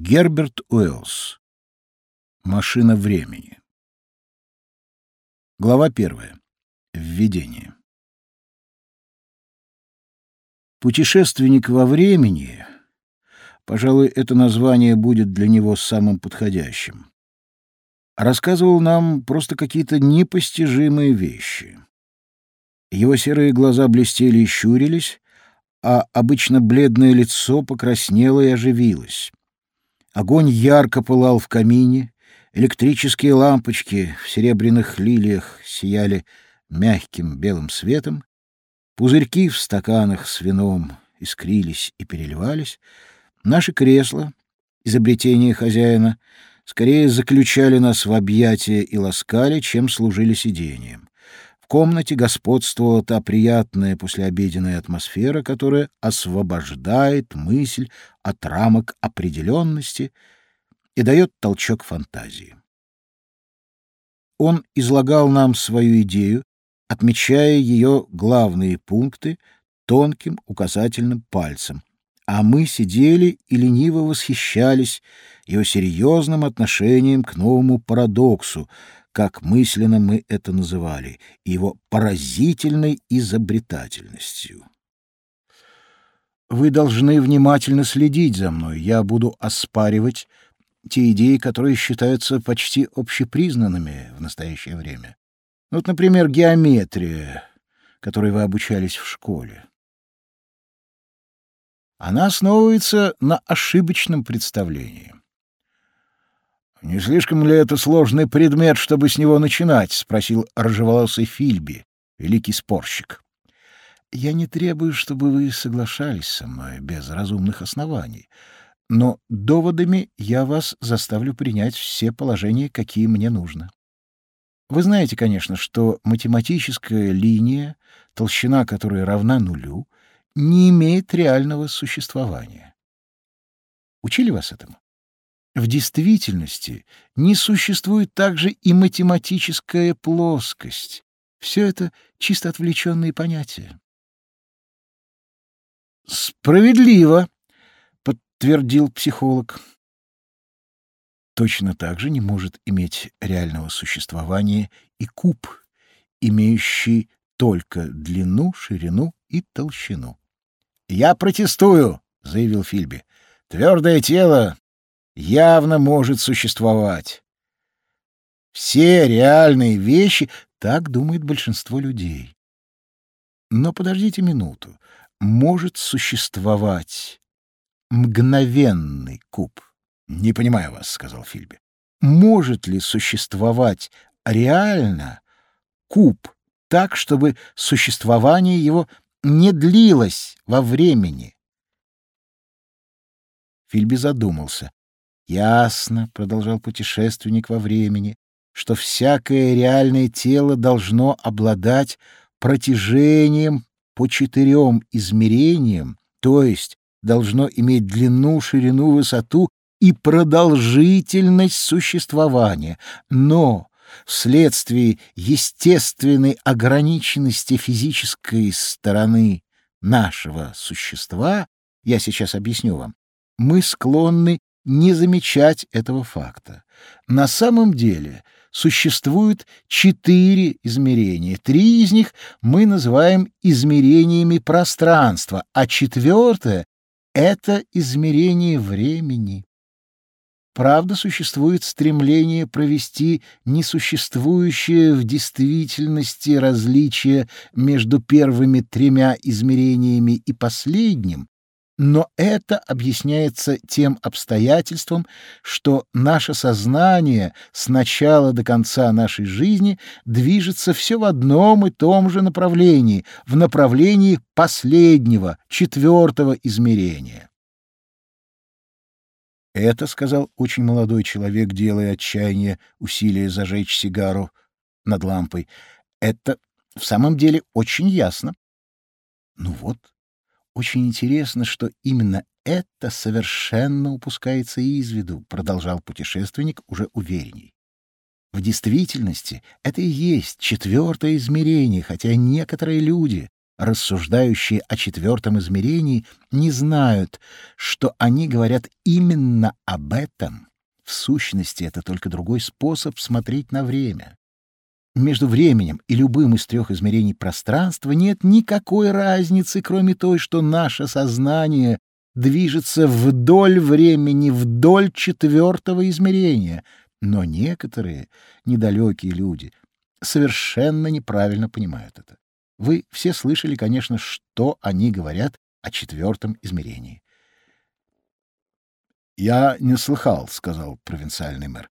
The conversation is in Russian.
Герберт Уэллс. Машина времени. Глава первая. Введение. Путешественник во времени, пожалуй, это название будет для него самым подходящим, рассказывал нам просто какие-то непостижимые вещи. Его серые глаза блестели и щурились, а обычно бледное лицо покраснело и оживилось. Огонь ярко пылал в камине, электрические лампочки в серебряных лилиях сияли мягким белым светом, пузырьки в стаканах с вином искрились и переливались, наши кресла, изобретение хозяина, скорее заключали нас в объятия и ласкали, чем служили сидением комнате господствовала та приятная послеобеденная атмосфера, которая освобождает мысль от рамок определенности и дает толчок фантазии. Он излагал нам свою идею, отмечая ее главные пункты тонким указательным пальцем, а мы сидели и лениво восхищались его серьезным отношением к новому парадоксу, как мысленно мы это называли, его поразительной изобретательностью. Вы должны внимательно следить за мной. Я буду оспаривать те идеи, которые считаются почти общепризнанными в настоящее время. Вот, например, геометрия, которой вы обучались в школе. Она основывается на ошибочном представлении. «Не слишком ли это сложный предмет, чтобы с него начинать?» — спросил рыжеволосый Фильби, великий спорщик. «Я не требую, чтобы вы соглашались со мной без разумных оснований, но доводами я вас заставлю принять все положения, какие мне нужно. Вы знаете, конечно, что математическая линия, толщина которой равна нулю, не имеет реального существования. Учили вас этому? В действительности не существует также и математическая плоскость. Все это чисто отвлеченные понятия. «Справедливо», — подтвердил психолог. Точно так же не может иметь реального существования и куб, имеющий только длину, ширину и толщину. «Я протестую», — заявил Фильби. «Твердое тело явно может существовать. Все реальные вещи, так думает большинство людей. Но подождите минуту. Может существовать мгновенный куб? Не понимаю вас, сказал Фильби. Может ли существовать реально куб так, чтобы существование его не длилось во времени? Фильби задумался. Ясно, продолжал путешественник во времени, что всякое реальное тело должно обладать протяжением по четырем измерениям, то есть должно иметь длину, ширину, высоту и продолжительность существования. Но вследствие естественной ограниченности физической стороны нашего существа, я сейчас объясню вам, мы склонны не замечать этого факта. На самом деле существует четыре измерения. Три из них мы называем измерениями пространства, а четвертое — это измерение времени. Правда, существует стремление провести несуществующее в действительности различие между первыми тремя измерениями и последним, но это объясняется тем обстоятельством, что наше сознание с начала до конца нашей жизни движется все в одном и том же направлении, в направлении последнего, четвертого измерения. Это, — сказал очень молодой человек, делая отчаяние усилия зажечь сигару над лампой, — это в самом деле очень ясно. Ну вот, очень интересно, что именно это совершенно упускается из виду, продолжал путешественник уже уверенней. В действительности это и есть четвертое измерение, хотя некоторые люди рассуждающие о четвертом измерении, не знают, что они говорят именно об этом. В сущности, это только другой способ смотреть на время. Между временем и любым из трех измерений пространства нет никакой разницы, кроме той, что наше сознание движется вдоль времени, вдоль четвертого измерения. Но некоторые недалекие люди совершенно неправильно понимают это. Вы все слышали, конечно, что они говорят о четвертом измерении. «Я не слыхал», — сказал провинциальный мэр.